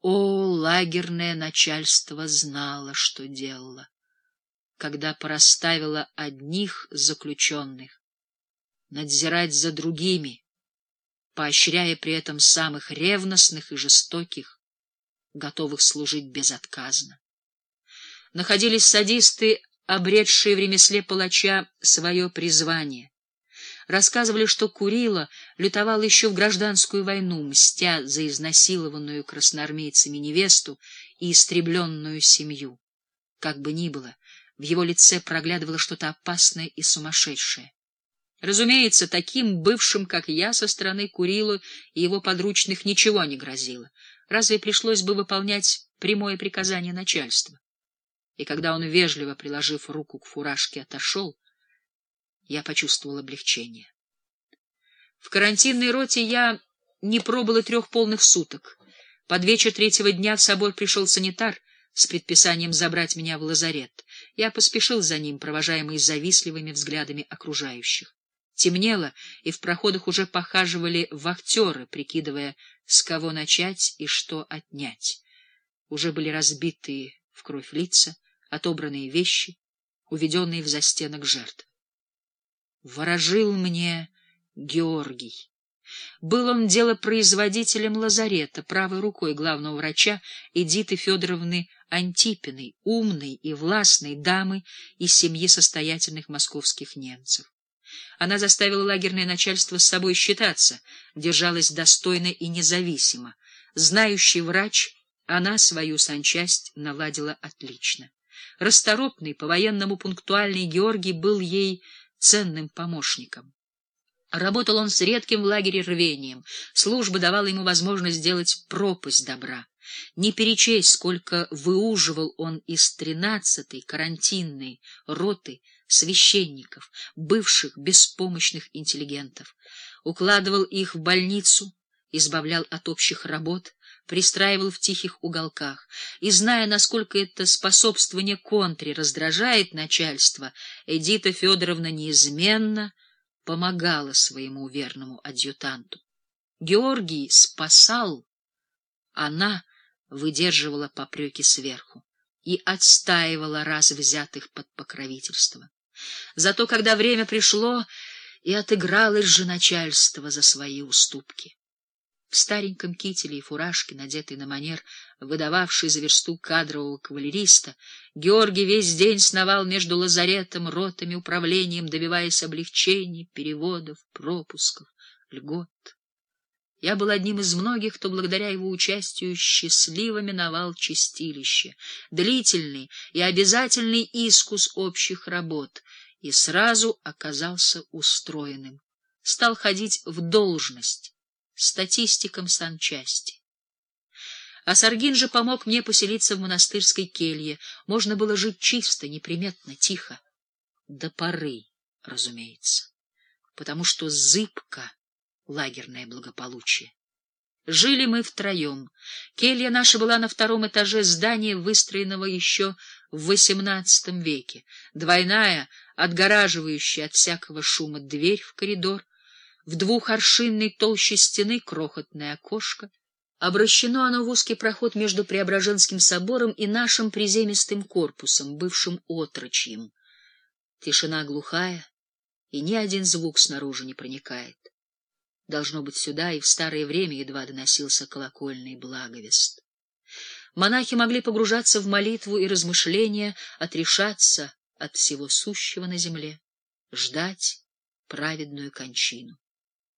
О, лагерное начальство знало, что делало, когда пораставило одних заключенных надзирать за другими, поощряя при этом самых ревностных и жестоких, готовых служить безотказно. Находились садисты, обретшие в ремесле палача свое призвание. Рассказывали, что Курила лютовал еще в гражданскую войну, мстя за изнасилованную красноармейцами невесту и истребленную семью. Как бы ни было, в его лице проглядывало что-то опасное и сумасшедшее. Разумеется, таким бывшим, как я, со стороны Курила и его подручных ничего не грозило. Разве пришлось бы выполнять прямое приказание начальства? И когда он, вежливо приложив руку к фуражке, отошел, я почувствовал облегчение. В карантинной роте я не пробыл и трех полных суток. Под вечер третьего дня в собор пришел санитар с предписанием забрать меня в лазарет. Я поспешил за ним, провожаемый завистливыми взглядами окружающих. Темнело, и в проходах уже похаживали вахтеры, прикидывая, с кого начать и что отнять. Уже были разбитые в кровь лица, отобранные вещи, уведенные в застенок жертв. Ворожил мне Георгий. Был он делопроизводителем лазарета, правой рукой главного врача Эдиты Федоровны Антипиной, умной и властной дамы из семьи состоятельных московских немцев. Она заставила лагерное начальство с собой считаться, держалась достойно и независимо. Знающий врач, она свою санчасть наладила отлично. Расторопный, по-военному пунктуальный Георгий был ей ценным помощником. Работал он с редким в лагере рвением. Служба давала ему возможность сделать пропасть добра. Не перечесть, сколько выуживал он из тринадцатой карантинной роты священников, бывших беспомощных интеллигентов. Укладывал их в больницу, избавлял от общих работ, пристраивал в тихих уголках, и, зная, насколько это способствование контре раздражает начальство, Эдита Федоровна неизменно помогала своему верному адъютанту. Георгий спасал, она выдерживала попреки сверху и отстаивала раз взятых под покровительство. Зато, когда время пришло, и отыгралось же начальство за свои уступки. В стареньком кителе и фуражке, надетой на манер, выдававший за версту кадрового кавалериста, Георгий весь день сновал между лазаретом, ротами, управлением, добиваясь облегчений, переводов, пропусков, льгот. Я был одним из многих, кто благодаря его участию счастливо миновал чистилище, длительный и обязательный искус общих работ, и сразу оказался устроенным, стал ходить в должность статистиком санчасти. А Саргин же помог мне поселиться в монастырской келье. Можно было жить чисто, неприметно, тихо. До поры, разумеется, потому что зыбко лагерное благополучие. Жили мы втроем. Келья наша была на втором этаже здания, выстроенного еще в XVIII веке. Двойная, отгораживающая от всякого шума дверь в коридор, в двухоршинной толще стены крохотное окошко. Обращено оно в узкий проход между Преображенским собором и нашим приземистым корпусом, бывшим отрочьем. Тишина глухая, и ни один звук снаружи не проникает. Должно быть, сюда и в старое время едва доносился колокольный благовест. Монахи могли погружаться в молитву и размышления, отрешаться от всего сущего на земле, ждать праведную кончину.